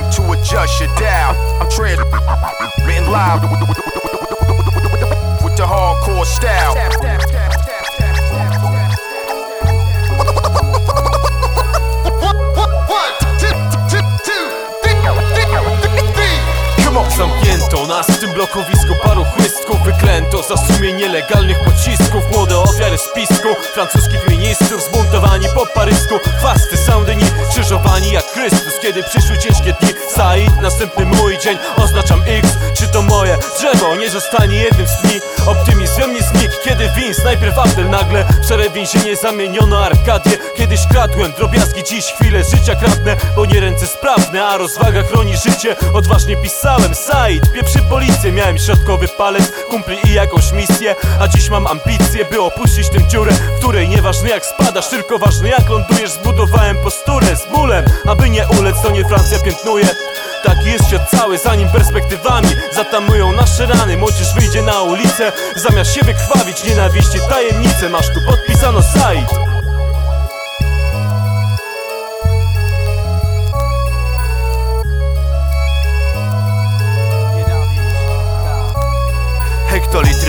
attempt to adjust your dial. I'm transmitting live with the hardcore style. Nas w tym blokowisku Paru chłystków. Wyklęto za sumie nielegalnych pocisków. Młode ofiary spisku Francuskich ministrów zbuntowani po parysku. Chwasty Saint-Denis krzyżowani jak Chrystus. Kiedy przyszły ciężkie dni Said, następny mój dzień Oznaczam X, czy to moje drzewo Nie zostanie jednym z dni? Optymizm we mnie znikł Kiedy Vince, najpierw Abdel Nagle w szare więzienie zamieniono Arkadię. Kiedyś kradłem drobiazgi, dziś chwilę życia kradnę. Bo nie ręce sprawne, a rozwaga chroni życie. Odważnie pisałem, Said, pieprzy policję Miałem środkowy palec, kumpli i jakąś misję A dziś mam ambicje, by opuścić tę dziurę W której nieważne jak spadasz, tylko ważne jak lądujesz Zbudowałem posturę z bólem, aby nie ulec To nie Francja piętnuje. Tak jest świat cały, zanim perspektywami zatamują nasze rany Młodzież wyjdzie na ulicę, zamiast siebie krwawić Nienawiści tajemnice, masz tu podpisano Said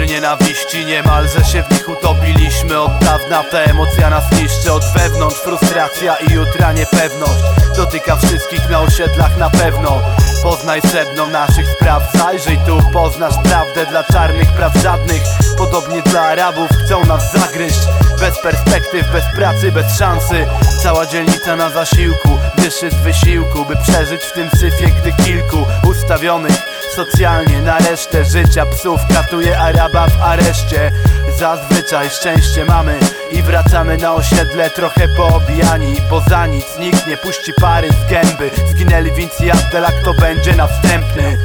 Hektolitry nienawiści niemal, że się w nich utopiliśmy Od dawna ta emocja nas niszczy Od wewnątrz frustracja i jutra niepewność. Dotyka wszystkich na osiedlach na pewno. Poznaj sedno naszych spraw Zajrzyj tu, poznasz prawdę Dla czarnych praw żadnych. Podobnie dla Arabów chcą nas zagryźć. Bez perspektyw, bez pracy, bez szansy. Cała dzielnica na zasiłku Dyszy z wysiłku, by przeżyć w tym syfie Gdy kilku ustawionych Socjalnie na resztę życia psów katuje Araba w areszcie Zazwyczaj szczęście mamy i wracamy na osiedle trochę poobijani Bo za nic nikt nie puści pary z gęby Zginęli Vinci i Abdel, a kto będzie następny?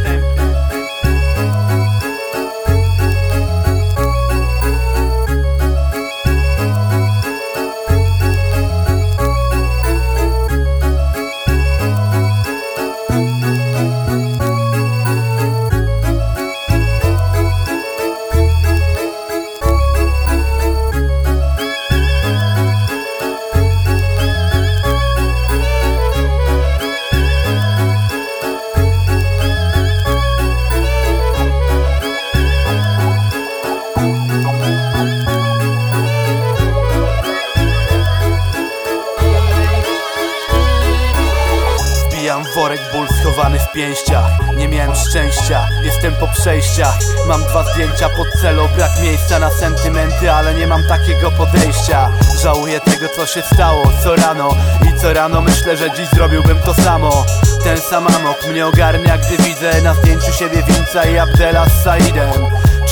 Wbijam worek ból schowany w pięściach. Nie miałem szczęścia, jestem po przejściach. Mam dwa zdjęcia pod celo, brak miejsca na sentymenty Ale nie mam takiego podejścia. Żałuję tego co się stało, co rano. I co rano myślę, że dziś zrobiłbym to samo. Ten sam amok mnie ogarnia, gdy widzę na zdjęciu siebie Winca i Abdela z Saidem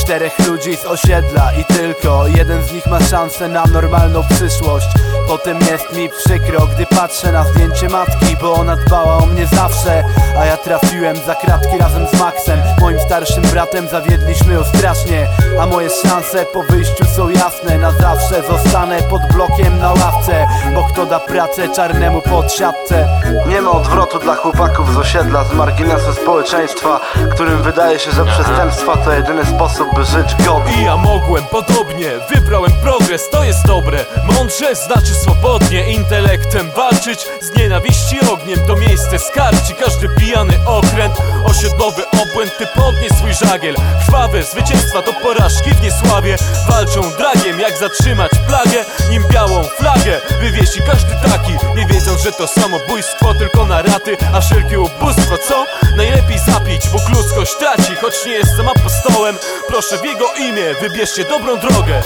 Czterech ludzi z osiedla i tylko Jeden z nich ma szansę na normalną przyszłość. Potem jest mi przykro, gdy patrzę na zdjęcie matki Bo ona dbała o mnie zawsze A ja trafiłem za kratki razem z Maxem. Moim starszym bratem zawiedliśmy ją strasznie A moje szanse po wyjściu są jasne. Na zawsze zostanę pod blokiem na ławce Bo kto da pracę czarnemu pod siatce Nie ma odwrotu dla chłopaków z osiedla Z marginesu społeczeństwa Którym wydaje się, że przestępstwa to jedyny sposób, by żyć godnie. I ja mogłem podobnie, wybrałem progres, to jest dobre. Mądrze znaczy swobodnie, intelektem walczyć Z nienawiści ogniem to miejsce skarci. Każdy pijany okręt, osiedlowy obłęd Ty podnieś swój żagiel, krwawe zwycięstwa to porażki w niesławie. Walczą dragiem, jak zatrzymać plagę Nim białą flagę wywiesi. Każdy taki Nie wiedząc, że to samobójstwo tylko na raty A wszelkie ubóstwo, co? Najlepiej zapić, Bóg ludzkość traci Choć nie jestem apostołem Proszę w jego imię, wybierzcie dobrą drogę